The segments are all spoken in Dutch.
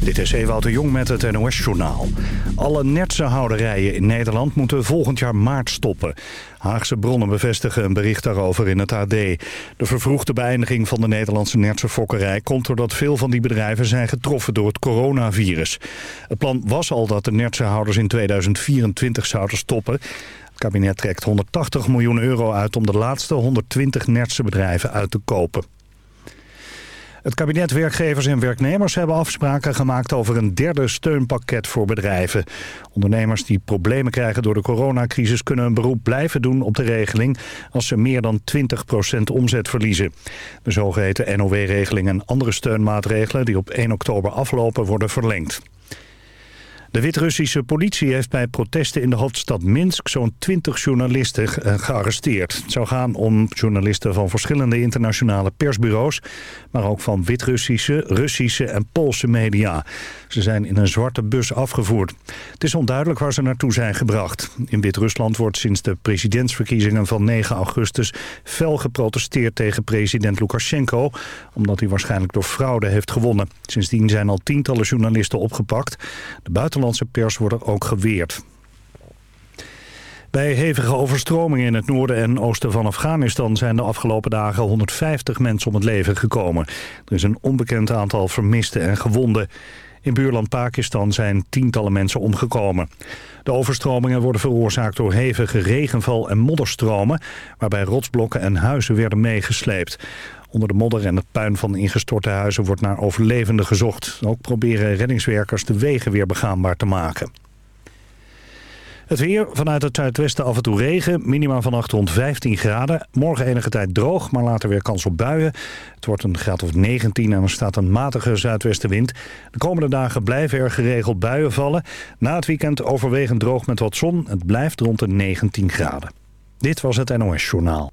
Dit is Ewout de Jong met het NOS-journaal. Alle nertsenhouderijen in Nederland moeten volgend jaar maart stoppen. Haagse bronnen bevestigen een bericht daarover in het AD. De vervroegde beëindiging van de Nederlandse nertsenfokkerij... komt doordat veel van die bedrijven zijn getroffen door het coronavirus. Het plan was al dat de nertsenhouders in 2024 zouden stoppen. Het kabinet trekt 180 miljoen euro uit om de laatste 120 nertsenbedrijven uit te kopen. Het kabinet, werkgevers en werknemers hebben afspraken gemaakt over een derde steunpakket voor bedrijven. Ondernemers die problemen krijgen door de coronacrisis kunnen een beroep blijven doen op de regeling als ze meer dan 20% omzet verliezen. De zogeheten NOW-regeling en andere steunmaatregelen die op 1 oktober aflopen worden verlengd. De Wit-Russische politie heeft bij protesten in de hoofdstad Minsk zo'n 20 journalisten gearresteerd. Het zou gaan om journalisten van verschillende internationale persbureaus, maar ook van Wit-Russische, Russische en Poolse media. Ze zijn in een zwarte bus afgevoerd. Het is onduidelijk waar ze naartoe zijn gebracht. In Wit-Rusland wordt sinds de presidentsverkiezingen van 9 augustus fel geprotesteerd tegen president Lukashenko, omdat hij waarschijnlijk door fraude heeft gewonnen. Sindsdien zijn al tientallen journalisten opgepakt. De buitenlandse pers wordt er ook geweerd. Bij hevige overstromingen in het noorden en oosten van Afghanistan zijn de afgelopen dagen 150 mensen om het leven gekomen. Er is een onbekend aantal vermisten en gewonden. In buurland Pakistan zijn tientallen mensen omgekomen. De overstromingen worden veroorzaakt door hevige regenval en modderstromen... waarbij rotsblokken en huizen werden meegesleept. Onder de modder en het puin van ingestorte huizen wordt naar overlevenden gezocht. Ook proberen reddingswerkers de wegen weer begaanbaar te maken. Het weer, vanuit het zuidwesten af en toe regen. Minima vannacht rond 15 graden. Morgen enige tijd droog, maar later weer kans op buien. Het wordt een graad of 19 en er staat een matige zuidwestenwind. De komende dagen blijven er geregeld buien vallen. Na het weekend overwegend droog met wat zon. Het blijft rond de 19 graden. Dit was het NOS Journaal.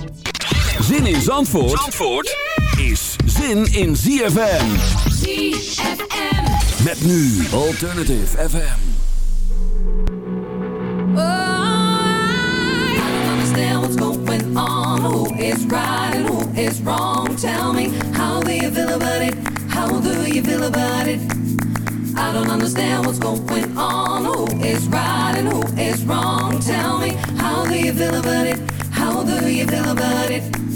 Zin in Zandvoort, Zandvoort is zin in ZFM. ZFM. Met nu Alternative FM. I don't understand what's going on. Who is right and who is wrong? Tell me, how do you feel about it? How do you feel about it? I don't understand what's going on. Who is right and who is wrong? Tell me, how do you feel about it? How do you feel about it?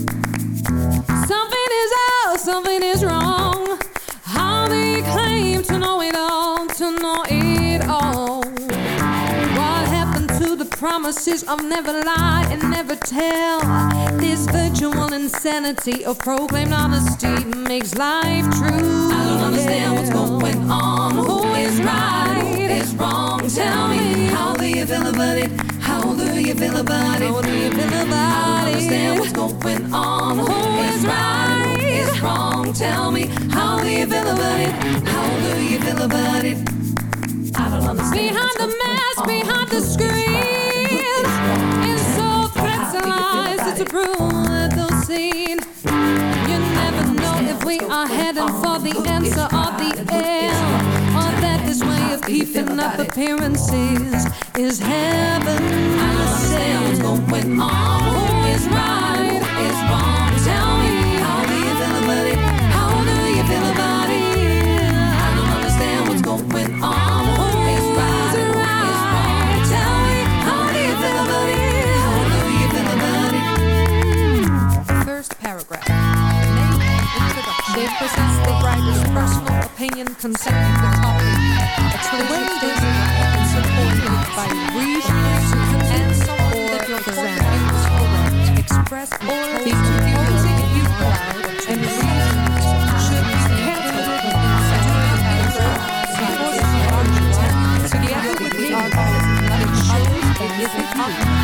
Something is out, something is wrong. How you claim to know it all, to know it all? What happened to the promises of never lie and never tell? This virtual insanity of proclaimed honesty makes life true. I don't understand what's going on. Who is right? Is wrong? Tell me, how do you feel about it? How do you feel about it? How do you feel about I don't understand what's going on. Who is right? Who is wrong? Tell me, how do you feel about it? How do you feel about it? I don't understand. Behind the mask, behind the screen, is so threats and a brutal scene. You never know if we are heading for the answer or the end. This way of keeping up appearances is heaven. I don't understand what's going on. Who is right? Who is wrong? Introduction. They presents the writer's personal opinion concerning the topic. Explanations and supported by reasons and something that your present is correct. Express or the opinions you allow and reasons should be carefully considered before the argument. Together with the argument, it shows a different argument.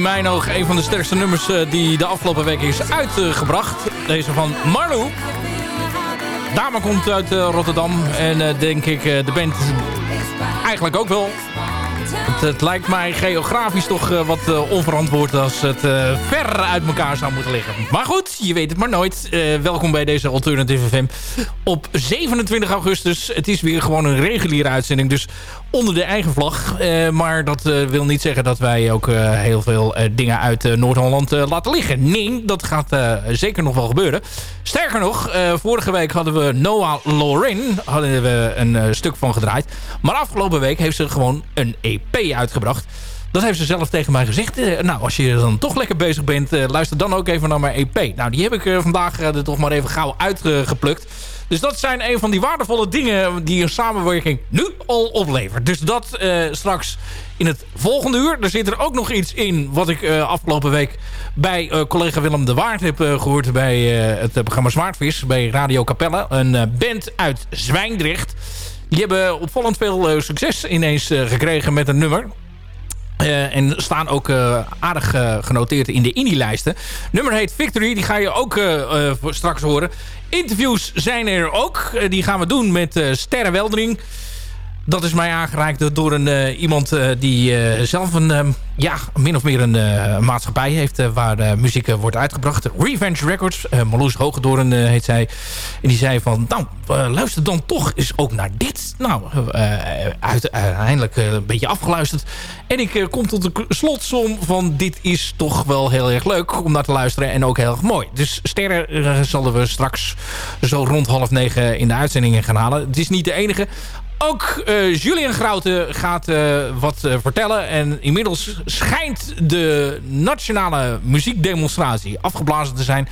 in mijn oog een van de sterkste nummers eh, die de afgelopen week is uitgebracht. Deze van Marlou. Dame komt uit uh, Rotterdam en uh, denk ik de band eigenlijk ook wel. Het, lijkt mij geografisch toch uh, wat uh, onverantwoord als het uh, ver uit elkaar zou moeten liggen. Maar goed, je weet het maar nooit. welkom bij deze Alternative FM op 27 augustus. Het is weer gewoon een reguliere uitzending, dus onder de eigen vlag. maar dat wil niet zeggen dat wij ook heel veel dingen uit Noord-Holland laten liggen. Nee, dat gaat zeker nog wel gebeuren. Sterker nog, vorige week hadden we Noah Lorin hadden we een stuk van gedraaid. Maar afgelopen week heeft ze gewoon een EP uitgebracht. Dat heeft ze zelf tegen mij gezegd. Uh, nou, als je dan toch lekker bezig bent, uh, luister dan ook even naar mijn EP. Nou, die heb ik uh, vandaag er toch maar even gauw uitgeplukt. Dus dat zijn een van die waardevolle dingen die een samenwerking nu al oplevert. Dus dat straks in het volgende uur. Er zit er ook nog iets in wat ik afgelopen week bij collega Willem de Waard heb gehoord bij het programma Zwaardvis bij Radio Capelle. Een band uit Zwijndrecht. Die hebben opvallend veel uh, succes ineens uh, gekregen met een nummer. Uh, en staan ook aardig genoteerd in de indie-lijsten. Nummer heet Victory, die ga je ook straks horen. Interviews zijn er ook. die gaan we doen met Sterre Weldering dat is mij aangereikt door een, uh, iemand uh, die uh, zelf een, um, ja, min of meer een maatschappij heeft waar muziek wordt uitgebracht. Revenge Records, Marloes Hogedoorn heet zij. En die zei van, nou, luister dan toch eens ook naar dit. Nou, uiteindelijk een beetje afgeluisterd. En ik kom tot de slotsom van dit is toch wel heel erg leuk om naar te luisteren. En ook heel erg mooi. Dus sterren zullen we straks zo rond half negen in de uitzendingen gaan halen. Het is niet de enige. Ook uh, Julian Grouten gaat uh, wat uh, vertellen. En inmiddels schijnt de nationale muziekdemonstratie afgeblazen te zijn.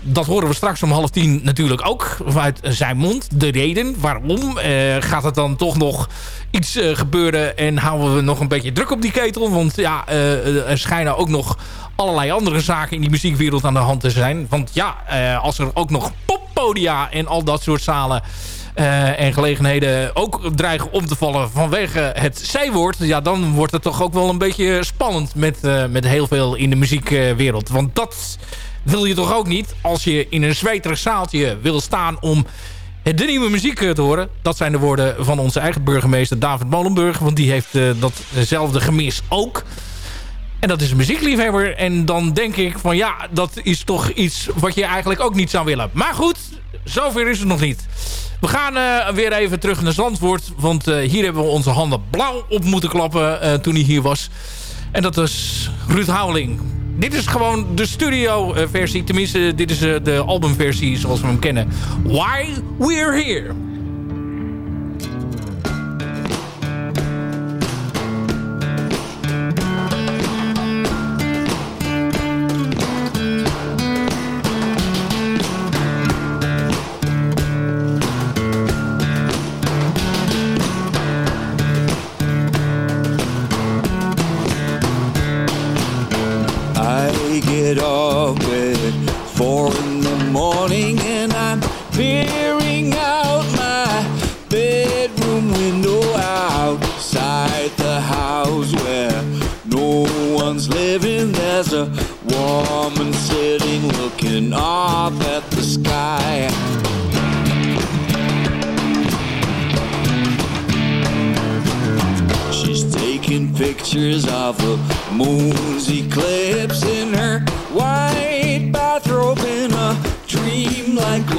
dat horen we straks om half tien natuurlijk ook uit zijn mond. De reden, waarom? gaat het dan toch nog iets gebeuren en houden we nog een beetje druk op die ketel? Want ja, er schijnen ook nog allerlei andere zaken in die muziekwereld aan de hand te zijn. Want ja, als er ook nog poppodia en al dat soort zalen uh, en gelegenheden ook dreigen om te vallen vanwege het zijwoord... ja, dan wordt het toch ook wel een beetje spannend met, uh, met heel veel in de muziekwereld. Want dat wil je toch ook niet als je in een zweterig zaaltje wil staan om de nieuwe muziek te horen. Dat zijn de woorden van onze eigen burgemeester David Molenburg. Want die heeft datzelfde gemis ook. En dat is een muziekliefhebber. En dan denk ik van ja, dat is toch iets wat je eigenlijk ook niet zou willen. Maar goed, zover is het nog niet. We gaan uh, weer even terug naar Zandvoort. Want uh, hier hebben we onze handen blauw op moeten klappen uh, toen hij hier was. En dat is Ruud Houweling. Dit is gewoon de studio versie. Tenminste, dit is de albumversie zoals we hem kennen. Why We're Here.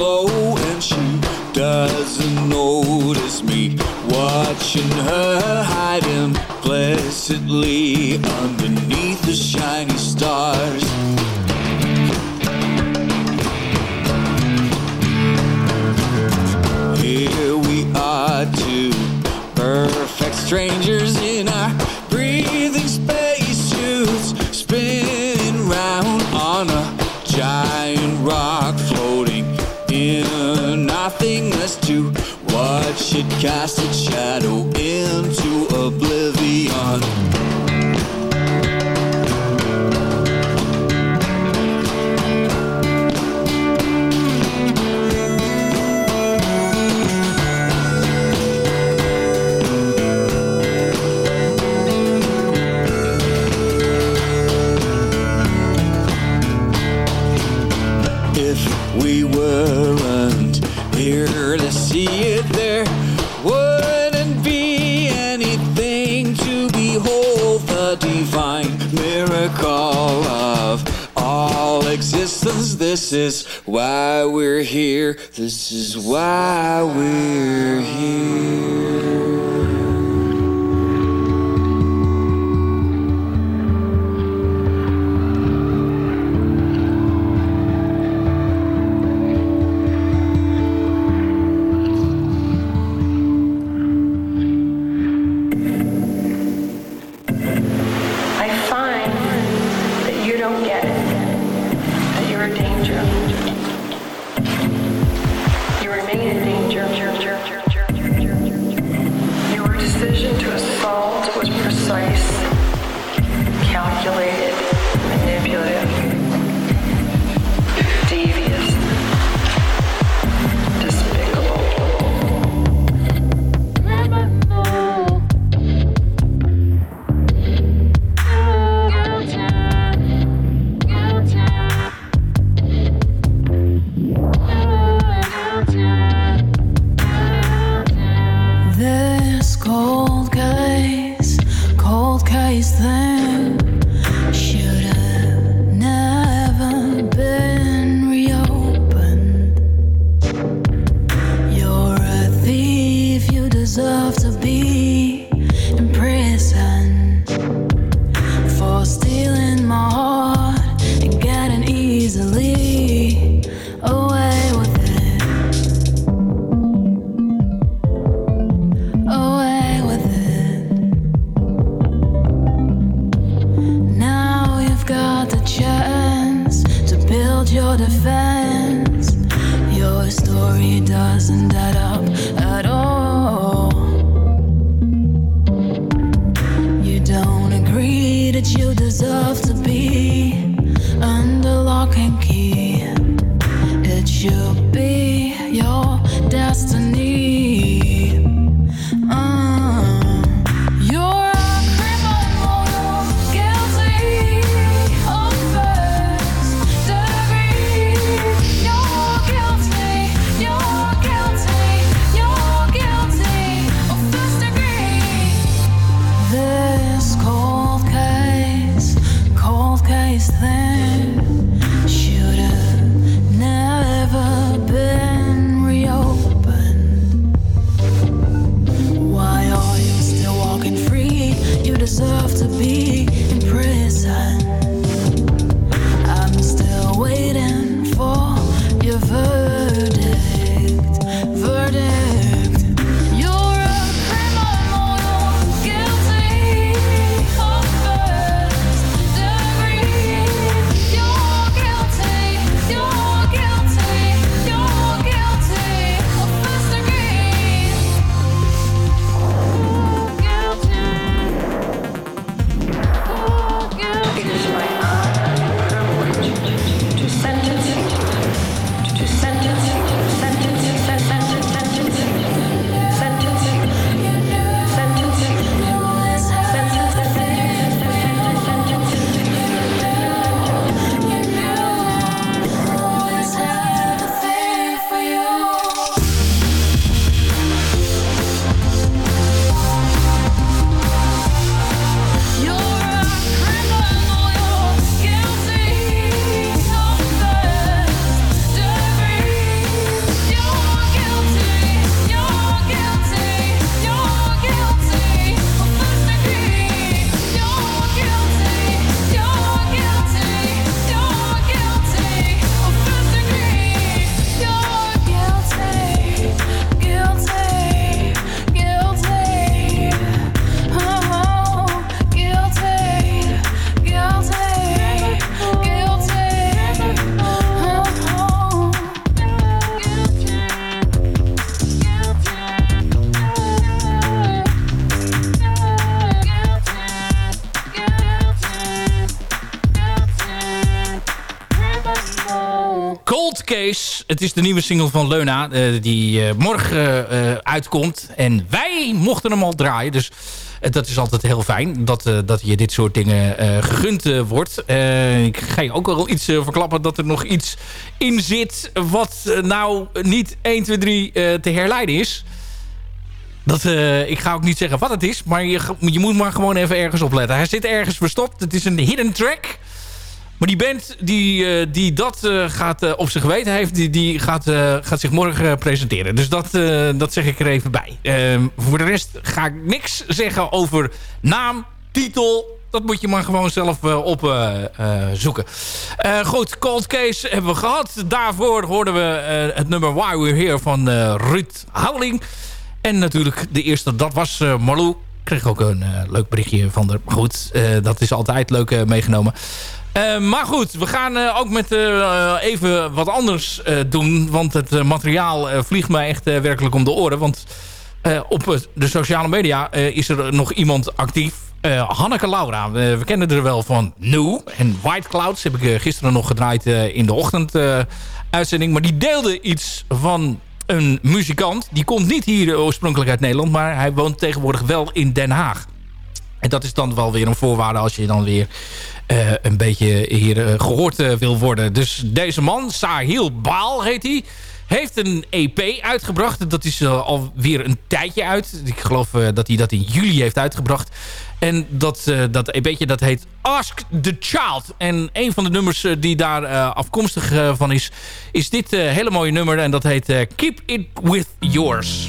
Glow and she doesn't notice me. Watching her hide implicitly underneath the shiny stars. Here we are two perfect strangers cast its shadow This is why we're here. This is why we're here. nice then. Het is de nieuwe single van Leuna eh, die eh, morgen eh, uitkomt. En wij mochten hem al draaien. Dus dat is altijd heel fijn dat, dat je dit soort dingen gegund wordt. ik ga je ook wel iets verklappen dat er nog iets in zit... wat nou niet 1, 2, 3 te herleiden is. Dat, ik ga ook niet zeggen wat het is, maar je, je moet maar gewoon even ergens opletten. Hij zit ergens verstopt. Het is een hidden track. Maar die band die, eh, die dat eh, gaat eh, op zijn geweten heeft... die, die gaat, gaat zich morgen presenteren. Dus dat, dat zeg ik er even bij. Ehm, voor de rest ga ik niks zeggen over naam, titel... Dat moet je maar gewoon zelf opzoeken. goed, Cold Case hebben we gehad. Daarvoor hoorden we het nummer Why We're Here van Ruud Houweling. En natuurlijk de eerste, dat was eh, Marlou. Kreeg ook een leuk berichtje van de. Goed, dat is altijd leuk meegenomen. Eh, maar goed, we gaan eh, ook met eh, even wat anders doen. Want het materiaal vliegt mij echt werkelijk om de oren. Want op de sociale media is er nog iemand actief. Hanneke Laura. We kennen er wel van New. En White Clouds heb ik gisteren nog gedraaid in de ochtend uitzending. Maar die deelde iets van een muzikant. Die komt niet hier oorspronkelijk uit Nederland. Maar hij woont tegenwoordig wel in Den Haag. En dat is dan wel weer een voorwaarde als je dan weer eh, een beetje hier eh, gehoord eh, wil worden. Dus deze man, Sahil Baal heet hij, heeft een EP uitgebracht. Dat is uh, alweer een tijdje uit. Ik geloof dat hij dat in juli heeft uitgebracht. En dat, dat EP'tje dat heet Ask the Child. En een van de nummers die daar afkomstig van is... is dit hele mooie nummer. En dat heet Keep It With Yours.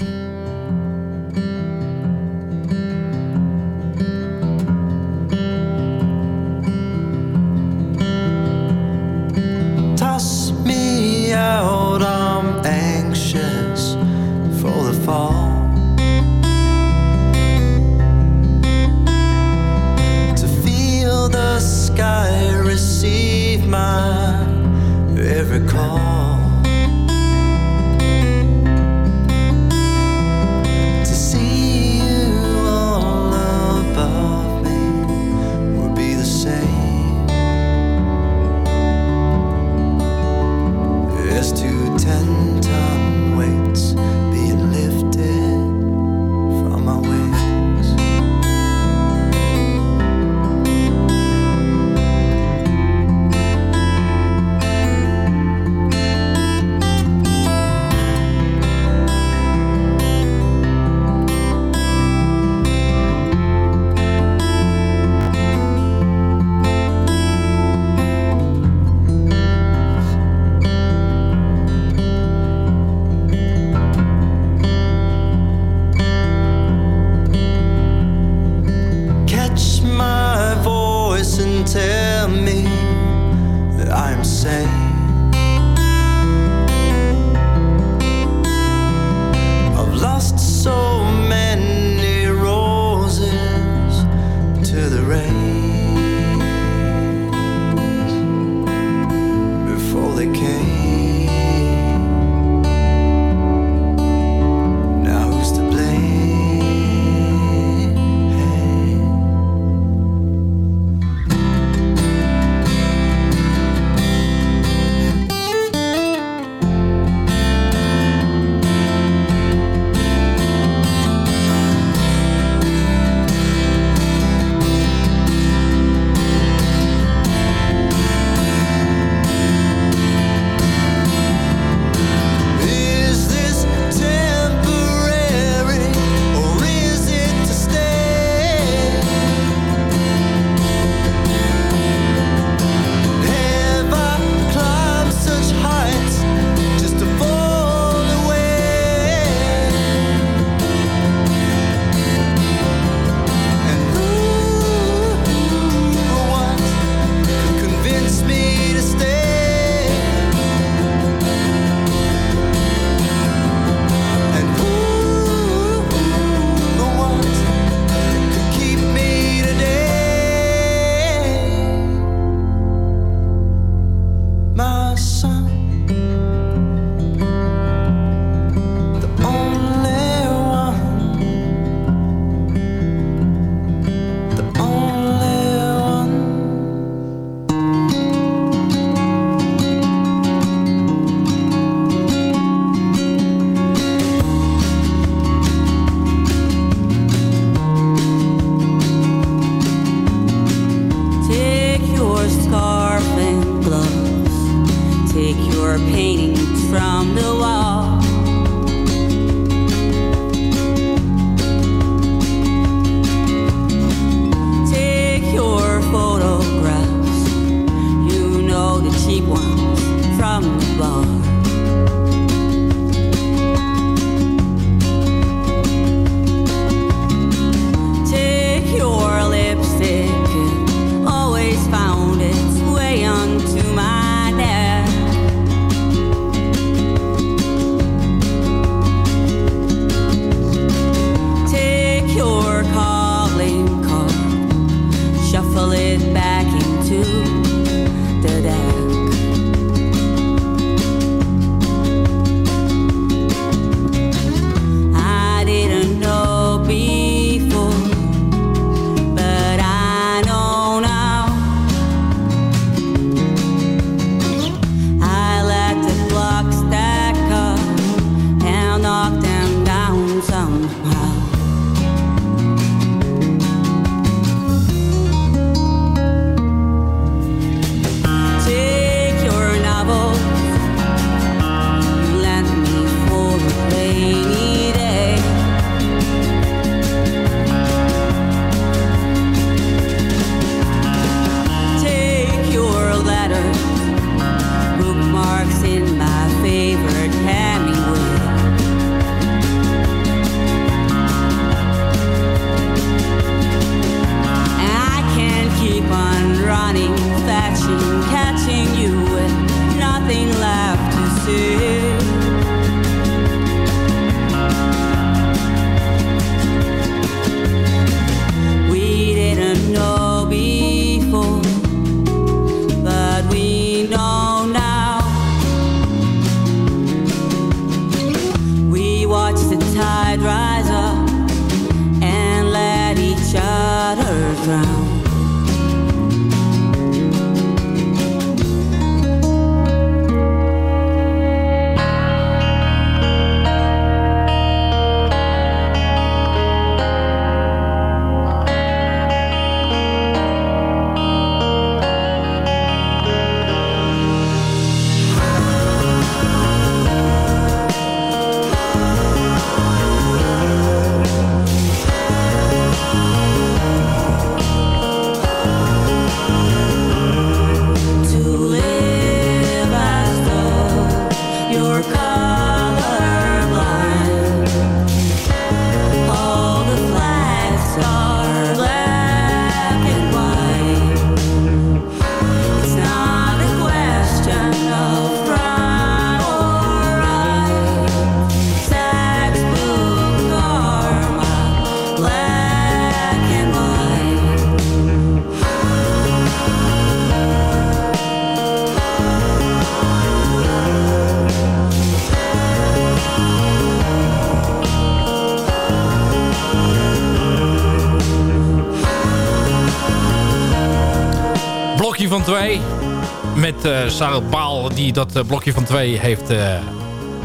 Met uh, Sarah Baal die dat uh, blokje van twee heeft uh,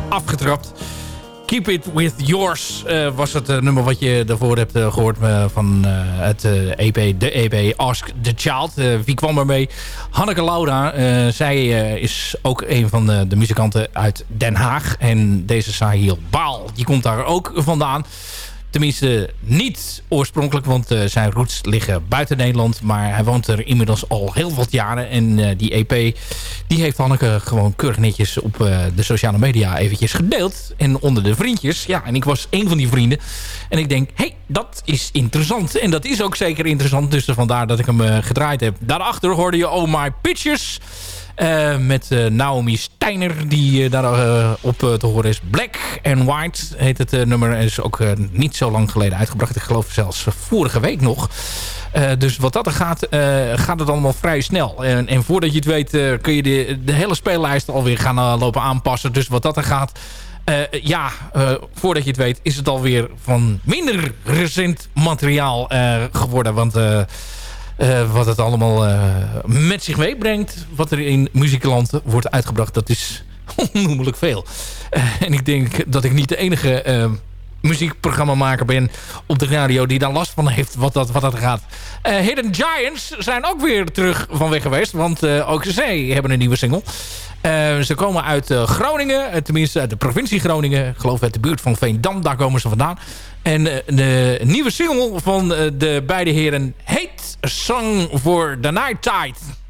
afgetrapt. Keep It With Yours was het nummer wat je daarvoor hebt gehoord van het EP, de EP Ask the Child. wie kwam er mee? Hanneke Laura. zij is ook een van de, de, muzikanten uit Den Haag. En deze Sahil Baal, die komt daar ook vandaan. Tenminste, niet oorspronkelijk, want uh, zijn roots liggen buiten Nederland. Maar hij woont er inmiddels al heel wat jaren. En uh, die EP, die heeft Hanneke gewoon keurig netjes op uh, de sociale media eventjes gedeeld. En onder de vriendjes. Ja, en ik was een van die vrienden. En ik denk, hé, hey, dat is interessant. En dat is ook zeker interessant. Dus vandaar dat ik hem gedraaid heb. Daarachter hoorde je Oh My Pictures... Uh, met uh, Naomi Steiner, die uh, daar op te horen is. Black and White heet het nummer. En is ook niet zo lang geleden uitgebracht. Ik geloof zelfs vorige week nog. dus wat dat er gaat, gaat het allemaal vrij snel. En, en voordat je het weet kun je de, de hele speellijst alweer gaan lopen aanpassen. Dus wat dat er gaat... ja, voordat je het weet is het alweer van minder recent materiaal geworden. Want uh, wat het allemaal uh, met zich meebrengt. Wat er in muziekland wordt uitgebracht. Dat is onnoemelijk veel. Uh, en ik denk dat ik niet de enige muziekprogrammamaker ben op de radio... die daar last van heeft wat dat, wat dat gaat. Hidden Giants zijn ook weer terug van weg geweest. Want ook zij hebben een nieuwe single. ze komen uit Groningen. tenminste uit de provincie Groningen. Ik geloof uit de buurt van Veendam. Daar komen ze vandaan. En de nieuwe single van de beide heren heet Song for the Night Tide.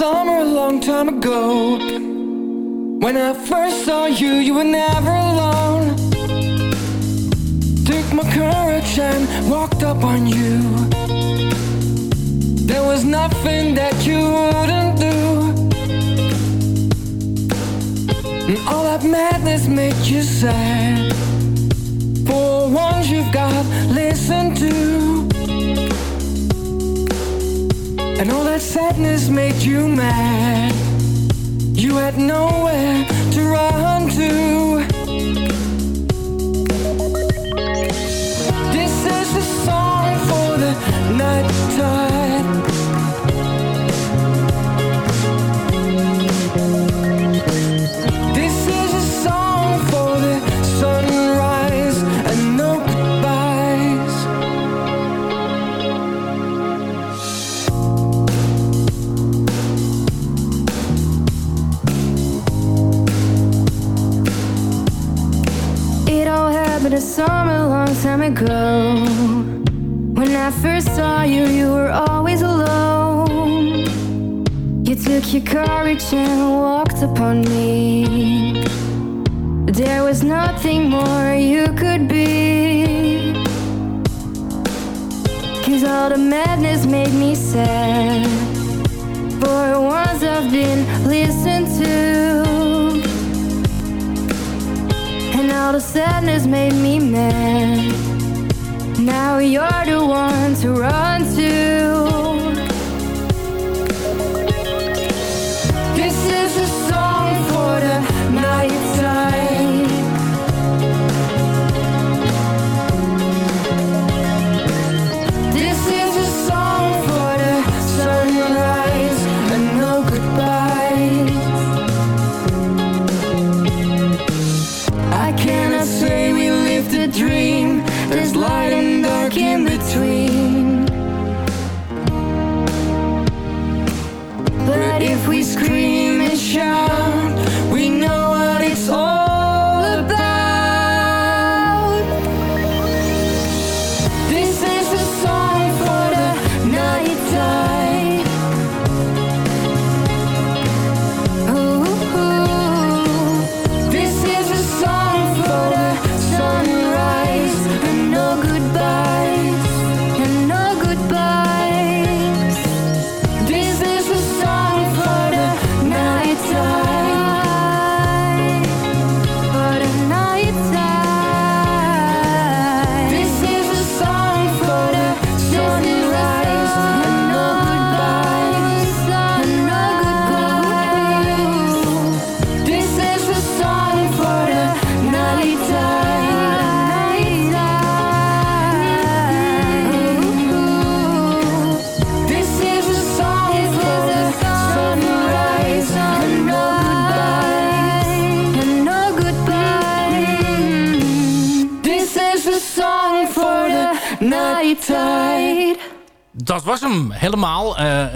Summer a long time ago. When I first saw you, you were never alone. Took my courage and walked up on you. There was nothing that you wouldn't do. And all that madness made you sad. For once you've got listened to And all that sadness made you mad. You had nowhere to run to time ago. When I first saw you, you were always alone. You took your courage and walked upon me. There was nothing more you could be. Cause all the madness made me sad. For once I've been listened to. All the sadness made me mad. Now you're the one to run to.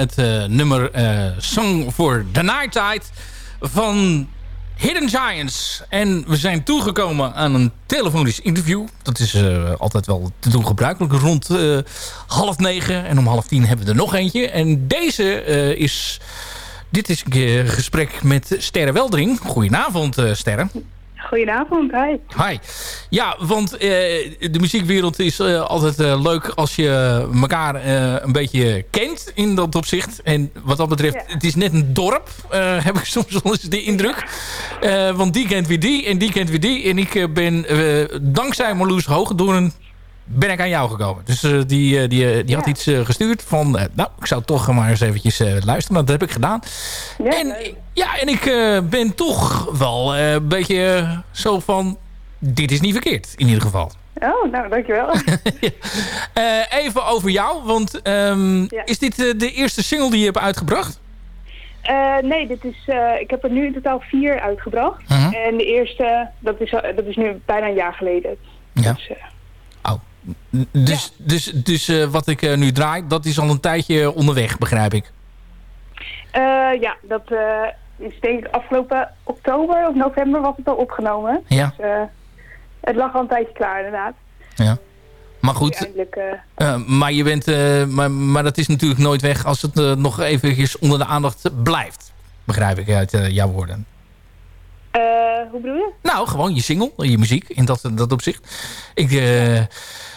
Het eh, nummer eh, Song for the Night van Hidden Giants. En we zijn toegekomen aan een telefonisch interview. Dat is eh, altijd wel te doen gebruikelijk. Rond half negen en om half tien hebben we er nog eentje. En deze is... Dit is een gesprek met Sterre Weldering. Goedenavond, Sterre. Goedenavond, hi. Hi. Ja, want eh, de muziekwereld is eh, altijd eh, leuk als je elkaar een beetje kent in dat opzicht. En wat dat betreft, het is net een dorp, heb ik soms wel eens de indruk. Want die kent weer die en die kent weer die. En ik ben dankzij Marloes Hoogdoorn ben ik aan jou gekomen. Dus eh, die, eh, die, eh, die had iets gestuurd van... nou, ik zou toch maar eens eventjes luisteren. Dat heb ik gedaan. en, ja, en ik ben toch wel een beetje zo van... Dit is niet verkeerd, in ieder geval. Oh, nou, dankjewel. Eh, even over jou, want ehm, Ja. is dit de eerste single die je hebt uitgebracht? Nee, dit is, ik heb er nu in totaal vier uitgebracht. Mhm. En de eerste, dat is, dat is nu bijna een jaar geleden. Ja. Dus, Dus, dus, dus eh, wat ik eh, nu draai, dat is al een tijdje onderweg, begrijp ik. eh, ja, dat is denk ik afgelopen oktober of november was het al opgenomen. Ja. Dus, het lag al een tijdje klaar inderdaad. Ja. Maar goed, maar, je bent, maar, maar dat is natuurlijk nooit weg als het nog eventjes onder de aandacht blijft. Begrijp ik uit jouw woorden. hoe bedoel je? Nou, gewoon je single, je muziek, in dat, dat opzicht. Ik,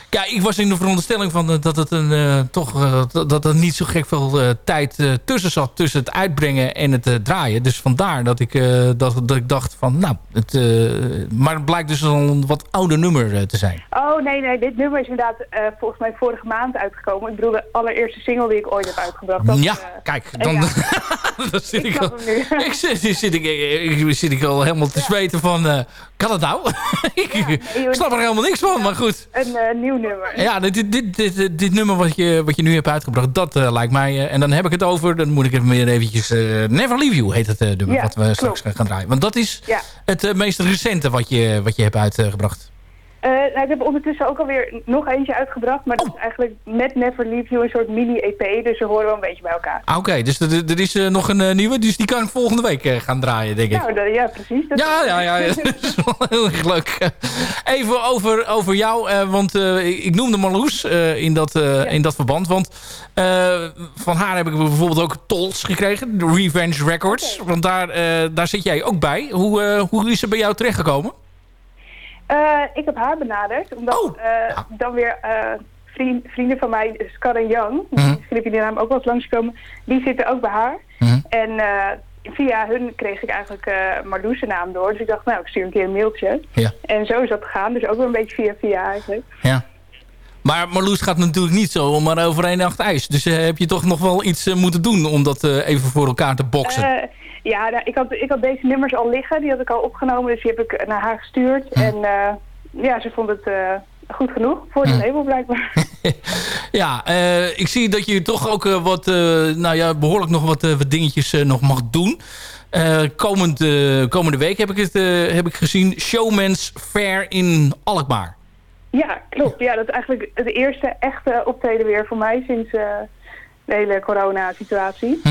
ja, ik was in de veronderstelling van eh, dat het een, eh, toch, eh, dat- dat er niet zo gek veel tijd tussen zat. Tussen het uitbrengen en het draaien. Dus vandaar dat ik, dat, dat ik dacht van, nou, het, maar het blijkt dus een wat ouder nummer te zijn. Oh nee, nee, dit nummer is inderdaad volgens mij vorige maand uitgekomen. Ik bedoel de allereerste single die ik ooit heb uitgebracht. Dat, ja, kijk, dan, ja. dan zit ik, Ik al, ik, zit, zit, ik, ik, zit ik al helemaal te zweten van, kan het nou? ik, snap er helemaal niks van, maar goed. Een nieuw nummer. Ja, dit, dit, dit, dit, nummer wat je, wat je nu hebt uitgebracht, dat eh, lijkt mij... eh, en dan heb ik het over, dan moet ik het weer eventjes... eh, Never Leave You heet het nummer Ja, wat we straks klopt. gaan draaien. Want dat is Ja. het meest recente wat je, wat je hebt uitgebracht. Eh, nou, ik heb ondertussen ook alweer nog eentje uitgebracht, maar dat is eigenlijk met Never Leave You een soort mini-EP, dus ze horen wel een beetje bij elkaar. Ah, Oké, dus er, er is eh, nog een eh, nieuwe, dus die kan ik volgende week gaan draaien, denk ik. Nou, ja, precies. Dat Ja, ja, ja, ja. dat is wel heel erg leuk. Even over, over jou, want ik, noemde Marloes in, dat, in dat verband. Want van haar heb ik bijvoorbeeld ook tolls gekregen, de Revenge Records. Want daar, daar zit jij ook bij. Hoe, hoe is ze bij jou terechtgekomen? Eh, ik heb haar benaderd, omdat Oh. eh, dan weer eh, vriend, vrienden van mij, Scar en Young, Mhm. misschien heb je die naam ook wel eens langskomen, die zitten ook bij haar. Mhm. En via hun kreeg ik eigenlijk eh Marloes' naam door, dus ik dacht, nou, ik stuur een keer een mailtje. Ja. En zo is dat gegaan, dus ook wel een beetje via via eigenlijk. Ja. Maar Marloes gaat natuurlijk niet zo maar over één nacht ijs. Dus heb je toch nog wel iets moeten doen om dat even voor elkaar te boksen. Ja, nou, ik, had, ik had deze nummers al liggen. Die had ik al opgenomen. Dus die heb ik naar haar gestuurd. En eh, ja, ze vond het eh, goed genoeg voor de label blijkbaar. Ja, eh, ik zie dat je toch ook wat, nou ja, behoorlijk nog wat, wat dingetjes nog mag doen. Komend, komende week heb ik, het, heb ik gezien Showman's Fair in Alkmaar. ja, klopt. Ja, dat is eigenlijk het eerste echte optreden weer voor mij sinds de hele corona-situatie.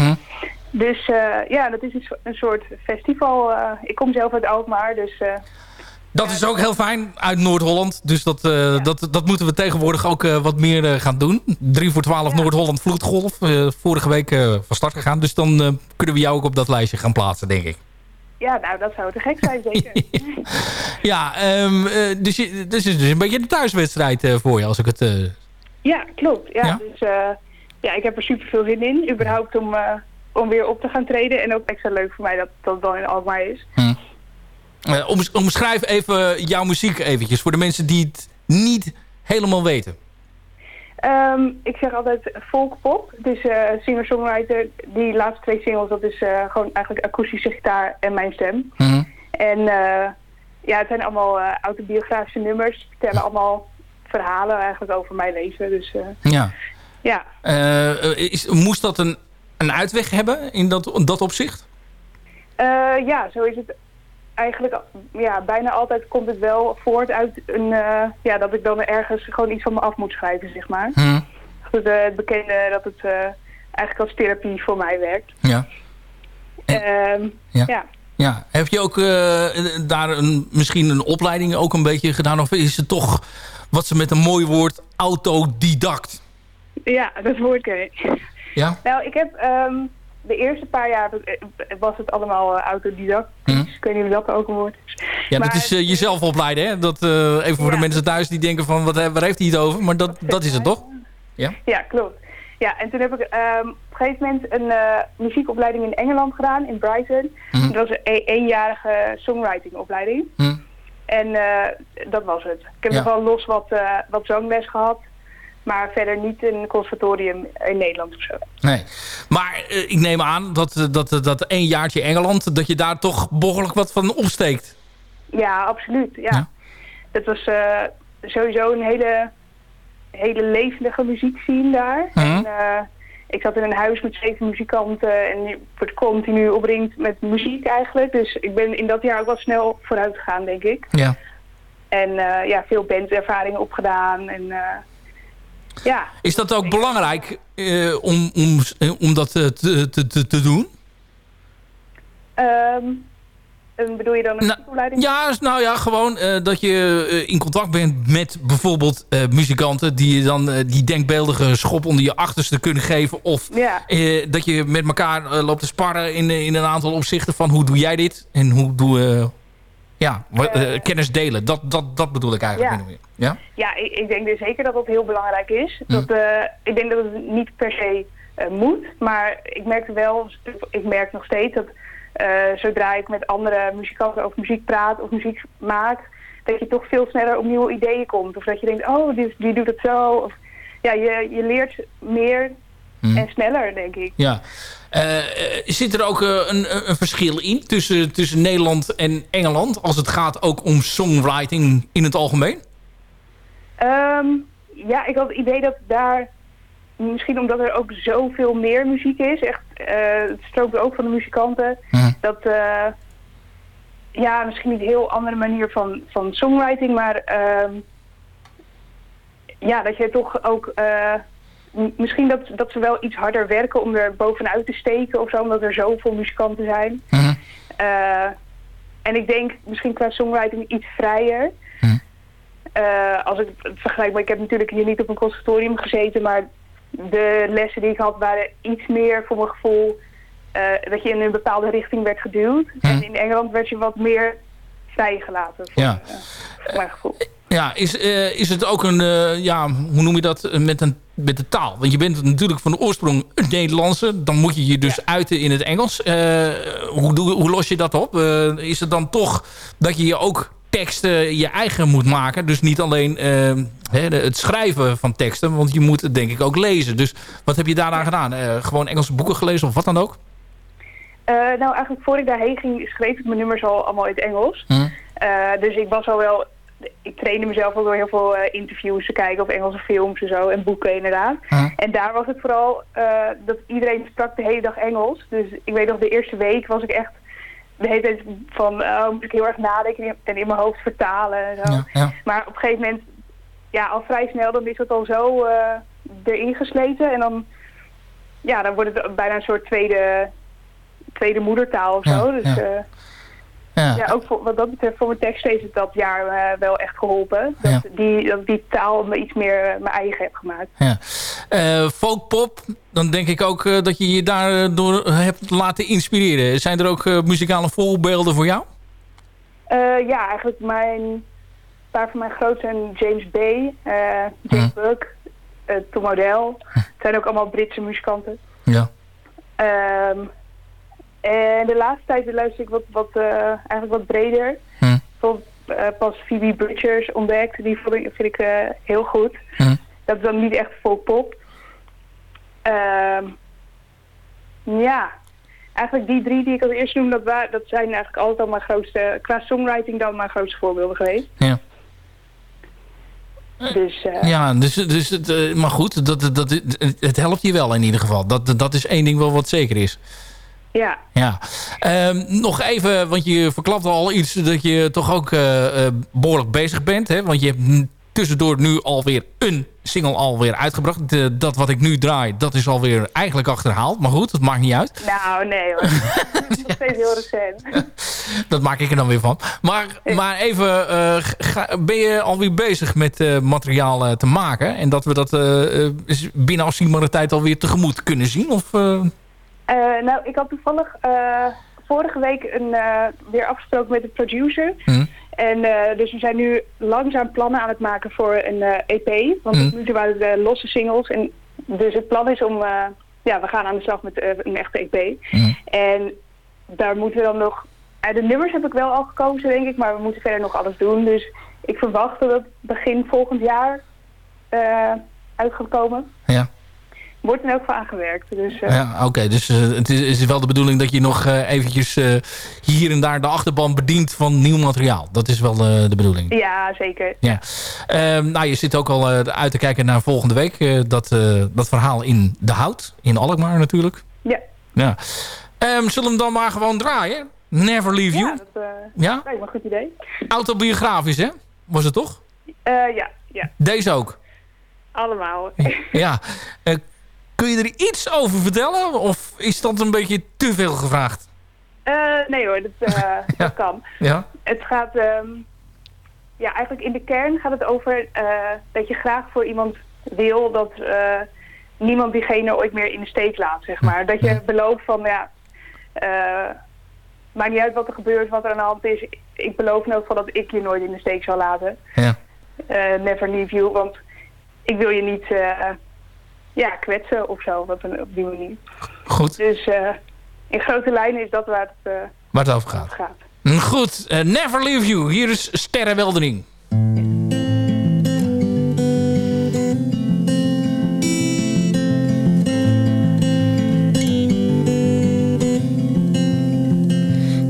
Dus eh, ja, dat is een, so- een soort festival. eh, ik kom zelf uit Alkmaar, dus... eh, Dat is ook heel fijn uit Noord-Holland. Dus dat, dat, dat moeten we tegenwoordig ook wat meer gaan doen. 3 voor 12 Noord-Holland Vloedgolf. vorige week van start gegaan. Dus dan kunnen we jou ook op dat lijstje gaan plaatsen, denk ik. ja, nou, dat zou te gek zijn, zeker. Ja, ehm, eh, dus, je, dus is dus een beetje de thuiswedstrijd voor je als ik het... Ja, klopt. Ja, Ja? Dus ja, ik heb er super veel zin in. Überhaupt om, eh, om weer op te gaan treden. En ook extra leuk voor mij dat dat wel in Alkmaar is. Eh, om, omschrijf even jouw muziek eventjes. Voor de mensen die het niet helemaal weten. Ehm, ik zeg altijd folkpop. Dus eh singer-songwriter. Die laatste twee singles, dat is gewoon eigenlijk akoestische gitaar en mijn stem. En eh, ja, het zijn allemaal autobiografische nummers. Vertellen allemaal verhalen eigenlijk over mijn leven. Dus Ja. Ja. Eh, is, moest dat een, een uitweg hebben in dat, dat opzicht? Eh, ja, zo is het eigenlijk, ja, bijna altijd komt het wel voort uit een, eh, ja, dat ik dan ergens gewoon iets van me af moet schrijven, zeg maar. Hm. Het, het bekende dat het eigenlijk als therapie voor mij werkt. Ja. Ehm, Ja. ja. Ja, heb je ook daar een, misschien een opleiding ook een beetje gedaan? Of is het toch, wat ze met een mooi woord, autodidact? Ja, dat ken ik. Ja? Nou, ik heb ehm, de eerste paar jaar was het allemaal eh, autodidact. Hm. Ik weet niet of dat ook een woord is. Ja, dat Maar- is eh, jezelf opleiden, hè? Dat, eh, even voor de mensen thuis die denken van, wat, waar heeft hij het over? Maar dat, dat is het toch? Ja? Ja, klopt. Ja, en toen heb ik ehm, op een gegeven moment een muziekopleiding in Engeland gedaan, in Brighton. Mhm. Dat was een eenjarige songwritingopleiding. Hm. En eh, dat was het. Ik heb Ja. nog wel los wat, wat zangles gehad, maar verder niet een conservatorium in Nederland of zo. Nee. Maar eh, ik neem aan dat, eh, dat, dat, dat één jaartje Engeland... dat je daar toch behoorlijk wat van opsteekt. Ja, absoluut. Ja. Dat was eh, sowieso een hele, hele levendige muziekscene daar. Mhm. En, eh, ik zat in een huis met zeven muzikanten en je wordt continu opringd met muziek eigenlijk. Dus ik ben in dat jaar ook wel snel vooruit gegaan, denk ik. Ja. En eh, ja, veel bandservaringen opgedaan. En, eh, ja, Is dat ook belangrijk eh, om, om, om dat eh, te, te, te, te doen? En bedoel je dan een opleiding? Ja, nou ja, gewoon eh, dat je eh, in contact bent met bijvoorbeeld eh, muzikanten... die je dan eh, die denkbeeldige schop onder je achterste kunnen geven. Of Ja. eh, dat je met elkaar eh, loopt te sparren in, in een aantal opzichten van hoe doe jij dit? En hoe doe ja, eh, kennis delen. Dat, dat, dat bedoel ik eigenlijk. Ja. Ja? Ja, ik, ik denk dus zeker dat dat heel belangrijk is. Hm. Dat, eh, ik denk dat het niet per se eh, moet, maar ik merkte wel, ik merk nog steeds dat zodra ik met andere muzikanten over muziek praat of muziek maak, dat je toch veel sneller op nieuwe ideeën komt. Of dat je denkt, oh, die, die doet het zo. Of, ja, je, je leert meer Hm. en sneller, denk ik. Ja. Eh, eh, zit er ook eh, een, een verschil in tussen, tussen Nederland en Engeland... als het gaat ook om songwriting in het algemeen? Ehm, ja, ik had het idee dat daar, misschien omdat er ook zoveel meer muziek is, echt, het strookt ook van de muzikanten, dat, eh, ja, misschien niet een heel andere manier van, van songwriting, maar ehm, ja, dat je toch ook, misschien dat, dat ze wel iets harder werken om er bovenuit te steken of zo, omdat er zoveel muzikanten zijn. Eh, en ik denk misschien qua songwriting iets vrijer. Eh, als ik het vergelijk, maar ik heb natuurlijk hier niet op een conservatorium gezeten, maar de lessen die ik had waren iets meer voor mijn gevoel eh, dat je in een bepaalde richting werd geduwd. En in Engeland werd je wat meer vrijgelaten, voor, Ja. voor mijn gevoel. Ja, is, eh, is het ook een, eh, ja, hoe noem je dat, eh, met, een, met de taal? Want je bent natuurlijk van de oorsprong een Nederlandse. Dan moet je je dus uiten in het Engels. Hoe, doe, hoe los je dat op? Is het dan toch dat je je ook teksten je eigen moet maken? Dus niet alleen het schrijven van teksten, want je moet het denk ik ook lezen. Dus wat heb je daaraan gedaan? Gewoon Engelse boeken gelezen of wat dan ook? Nou, eigenlijk voor ik daarheen ging, schreef ik mijn nummers al allemaal in het Engels. Eh, dus ik was al wel... Ik trainde mezelf al door heel veel eh, interviews te kijken of Engelse films en zo. En boeken inderdaad. En daar was het vooral eh, dat iedereen sprak de hele dag Engels. Dus ik weet nog, de eerste week was ik echt de hele tijd van... oh, moet ik heel erg nadenken en in mijn hoofd vertalen en zo. ja. Maar op een gegeven moment, ja, al vrij snel, dan is het al zo eh, erin gesleten. En dan, ja, dan wordt het bijna een soort tweede, tweede moedertaal of zo. Ja, dus ja. ook voor, wat dat betreft, voor mijn tekst heeft het dat jaar eh, wel echt geholpen. Dat, die, dat die taal me iets meer eh, mijn eigen heb gemaakt. Ja. Eh, folkpop, dan denk ik ook dat je je daardoor hebt laten inspireren. Zijn er ook muzikale voorbeelden voor jou? Ja, eigenlijk mijn, een paar van mijn grootste zijn James Bay, James Buck, eh, Tom Odell. Het zijn ook allemaal Britse muzikanten. Ja. Ehm, en de laatste tijd luister ik wat, wat, eh, eigenlijk wat breder. Hm. Bijvoorbeeld eh, pas Phoebe Bridgers ontdekt. Die vond ik, vind ik eh, heel goed. Dat is dan niet echt folkpop. Ehm ja, eigenlijk die drie die ik als eerste noem, dat, zijn eigenlijk altijd al mijn grootste, qua songwriting dan mijn grootste voorbeelden geweest. Ja. Dus Ja, dus, dus het, maar goed, dat, dat, het, het helpt je wel in ieder geval. Dat, dat is één ding wel wat zeker is. Ja. Ja. Ehm, nog even, want je verklapt al iets dat je toch ook eh, eh, behoorlijk bezig bent. Hè? Want je hebt tussendoor nu alweer een single alweer uitgebracht. De- dat wat ik nu draai, dat is alweer eigenlijk achterhaald. Maar goed, dat maakt niet uit. Nou, nee hoor. Het is nog steeds heel recent. Dat maak ik er dan weer van. Maar, maar even, eh, ga- ben je alweer bezig met materiaal te maken? En dat we dat binnen afzienbare tijd alweer tegemoet kunnen zien? Of, nou, ik had toevallig eh, vorige week een, eh, weer afgesproken met de producer. hm? En eh, dus we zijn nu langzaam plannen aan het maken voor een eh, EP. Want Mhm. tot nu waren het eh, losse singles. En dus het plan is om... eh, ja, we gaan aan de slag met eh, een echte EP. Mhm. En daar moeten we dan nog... eh, de nummers heb ik wel al gekozen, denk ik. Maar we moeten verder nog alles doen. Dus ik verwacht dat het begin volgend jaar eh, uit gaat komen. Wordt in elk geval aangewerkt. Dus, eh, Ja, oké. dus eh, het is, is wel de bedoeling dat je nog eh, eventjes hier en daar de achterban bedient van nieuw materiaal. Dat is wel de bedoeling. ja, zeker. Ja. Ehm, nou, je zit ook al uit te kijken naar volgende week. dat, dat verhaal in De Hout. In Alkmaar natuurlijk. Ja. Ja. Ehm, zullen we hem dan maar gewoon draaien? Never Leave You. Ja, dat Ja? lijkt me een goed idee. Autobiografisch, hè? Was het toch? Ja, ja, Deze ook. allemaal. Ja. Kun je er iets over vertellen? Of is dat een beetje te veel gevraagd? Eh, nee hoor, dat, eh, dat kan. Ja. Het gaat, ehm, ja, eigenlijk in de kern gaat het over eh, dat je graag voor iemand wil dat niemand diegene ooit meer in de steek laat, zeg maar. Dat je belooft van, ja, maakt niet uit wat er gebeurt, wat er aan de hand is. Ik beloof in elk geval dat ik je nooit in de steek zal laten. Ja. Never leave you, want ik wil je niet ja, kwetsen of zo, op, een, op die manier. Goed. Dus eh, in grote lijnen is dat waar het eh, Waar het over gaat. gaat. Mm, Goed. eh, Never Leave You. Hier is Sterrenweldering.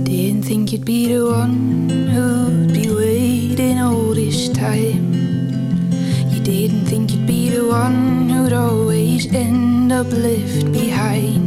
Didn't think you'd be the one who'd be waiting all this time. You didn't think you'd be the one and uplift behind.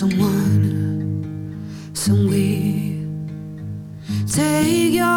someone, some way. Take your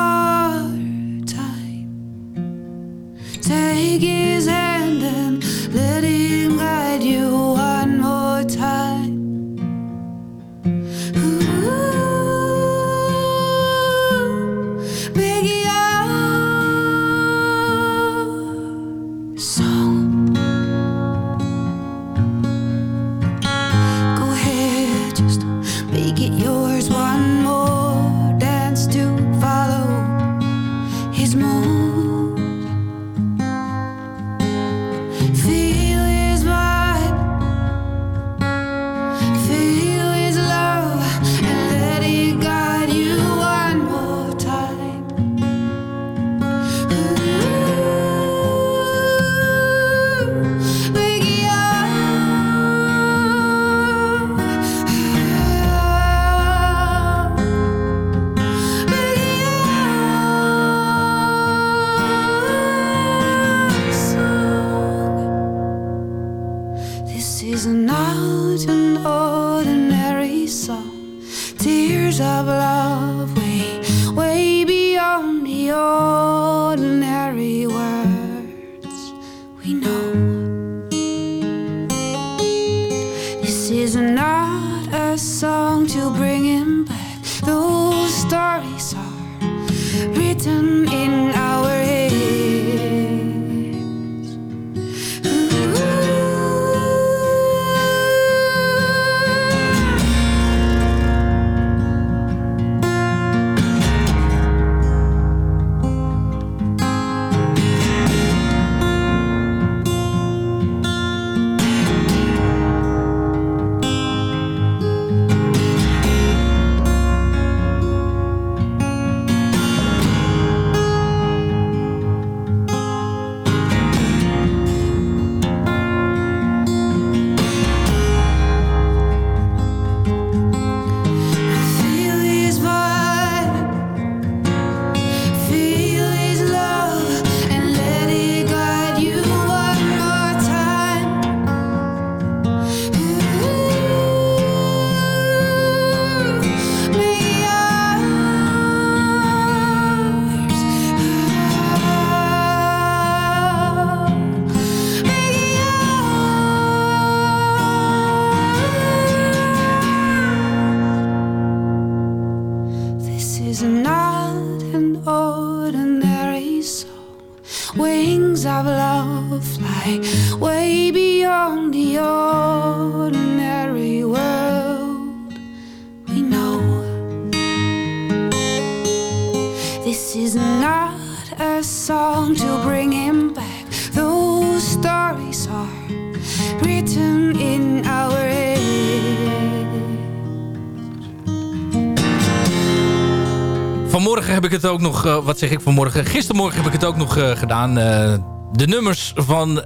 heb ik het ook nog... Eh, wat zeg ik vanmorgen? Gistermorgen heb ik het ook nog eh, gedaan. Eh, de nummers van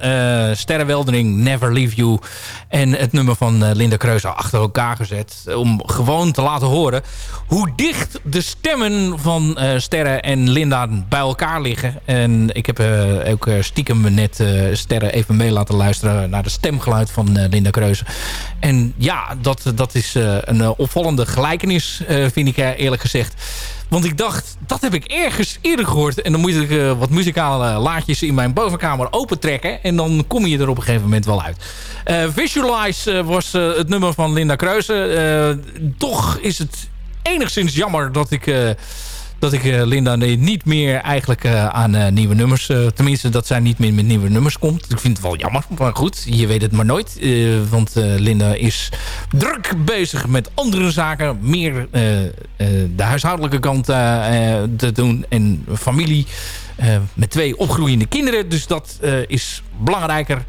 Sterrenweldering, Never Leave You... en het nummer van Linda Kreuzer achter elkaar gezet... om gewoon te laten horen hoe dicht de stemmen van Sterren en Linda bij elkaar liggen. En ik heb ook stiekem net Sterren even mee laten luisteren... naar de stemgeluid van Linda Kreuzer. En ja, dat, dat is een opvallende gelijkenis, vind ik eerlijk gezegd. Want ik dacht, dat heb ik ergens eerder gehoord. En dan moet ik uh, wat muzikale laadjes in mijn bovenkamer opentrekken. En dan kom je er op een gegeven moment wel uit. Uh, Visualize was het nummer van Linda Kreuzen. toch is het enigszins jammer dat ik dat ik uh, Linda niet meer eigenlijk uh, aan uh, nieuwe nummers... tenminste, dat zij niet meer met nieuwe nummers komt. Ik vind het wel jammer, maar goed, je weet het maar nooit. want Linda is druk bezig met andere zaken. Meer de huishoudelijke kant te doen en familie... met twee opgroeiende kinderen. Dus dat is belangrijker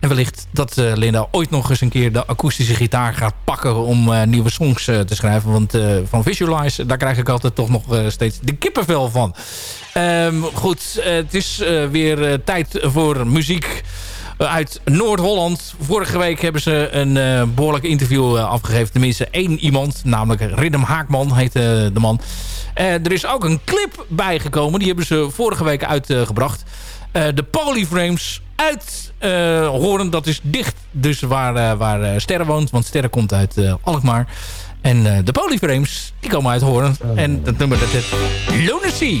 en wellicht dat uh, Linda ooit nog eens een keer de akoestische gitaar gaat pakken om uh, nieuwe songs uh, te schrijven. Want van Visualize, daar krijg ik altijd toch nog steeds de kippenvel van. Um, goed, het is weer tijd voor muziek uit Noord-Holland. Vorige week hebben ze een behoorlijk interview afgegeven. Tenminste één iemand, namelijk Riddim Haakman heet de man. er is ook een clip bijgekomen. Die hebben ze vorige week uitgebracht. de Polyframes uit uh, Horen. Dat is dicht dus waar, uh, waar uh, Sterre woont. Want Sterre komt uit Alkmaar. En de Polyframes, die komen uit Horen. En dat nummer dat is Lunacy.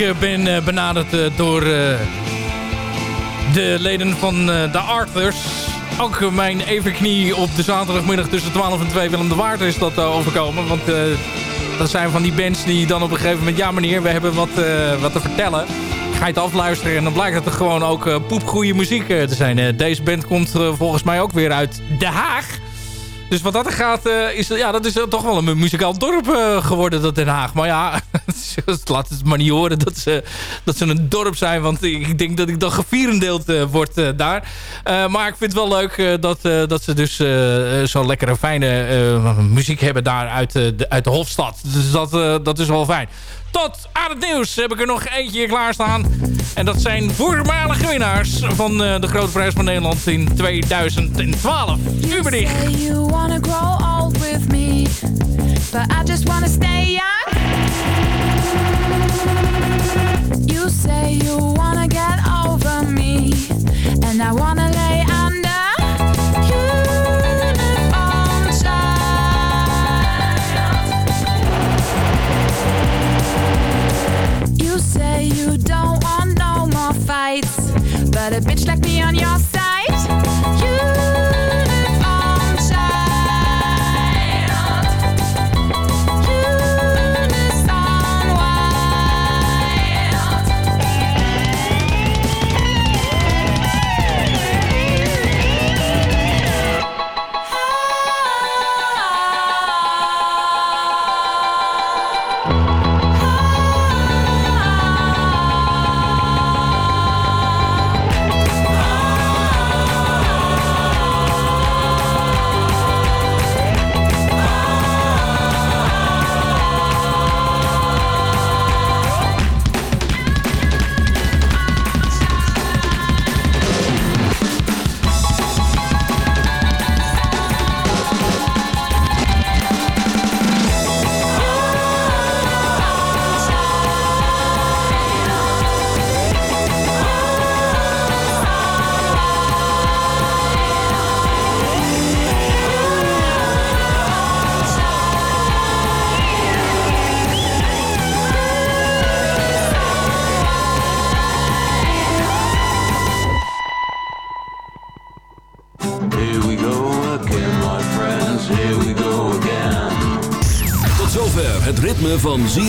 Ik uh, ben uh, benaderd door de leden van de Arthurs. Ook mijn evenknie op de zaterdagmiddag tussen 12 en 2 Willem de Waard is dat overkomen. Want dat zijn van die bands die dan op een gegeven moment... Ja meneer, we hebben wat, wat te vertellen. Ga je het afluisteren en dan blijkt het er gewoon ook poepgoeie muziek te zijn. deze band komt volgens mij ook weer uit Den Haag. Dus wat dat er gaat, is, ja, dat is toch wel een muzikaal dorp geworden, dat Den Haag. Maar ja, laat het maar niet horen dat ze, dat ze een dorp zijn. Want ik denk dat ik dan gevierendeeld uh, word daar. maar ik vind het wel leuk dat, dat ze dus zo'n lekkere, fijne muziek hebben daar uit, de, uit de Hofstad. Dus dat, dat is wel fijn. Tot aan het nieuws heb ik er nog eentje klaarstaan. En dat zijn voormalige winnaars van de Grote Prijs van Nederland in 2012. Uberdicht. You wanna grow old with me, but I just wanna stay young. You say you wanna get over